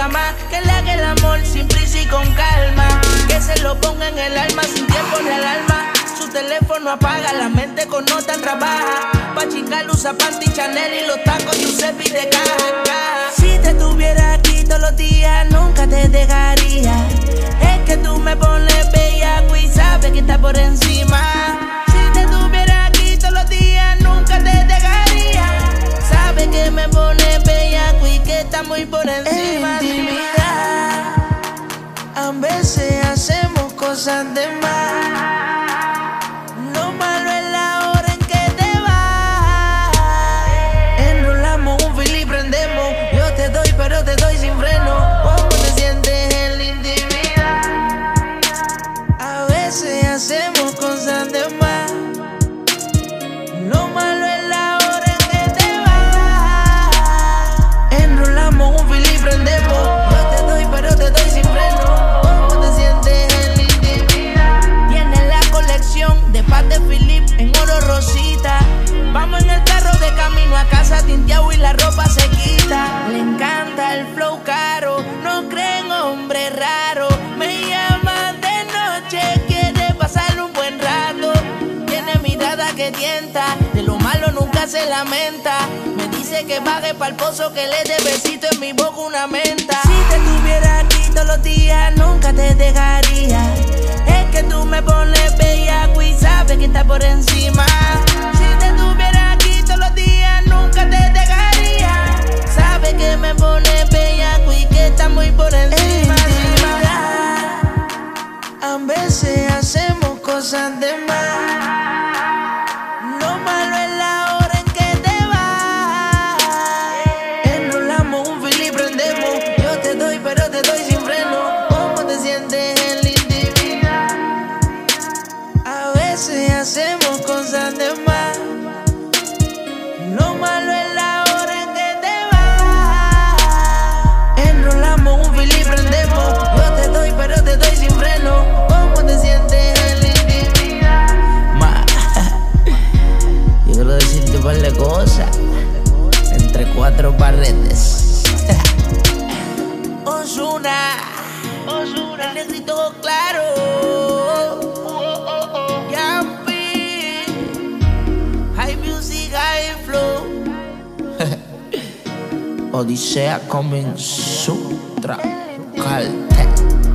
Que le haga el amor sin prisa y con calma. Que se lo ponga en el alma sin tiempo ni alarma. Su teléfono apaga, la mente con nota trabaja. Pa' chingar usa panty Chanel y los tacos Giuseppe de caja. Si te tuviera aquí todos los días, nunca te dejaría. Cosas de más. Lo malo es la hora en que te vas. Enrolamos un fil y prendemos. Yo te doy, pero te doy sin freno. ¿Cómo te sientes en la intimidad? A veces hacemos el flow caro, no creen hombre raro. Me llama de noche, quiere pasar un buen rato. Tiene mirada que tienta, de lo malo nunca se lamenta. Me dice que baje pa'l pozo, que le dé besito en mi boca una menta. Si te tuviera aquí todos los días, nunca te dejaría. Es que tú me pones bella y sabes que está por encima. Cuatro paredes. Osuna, Osuna, el negrito claro. Yampi, high music, high flow. Odisea coming sutra, Caltech.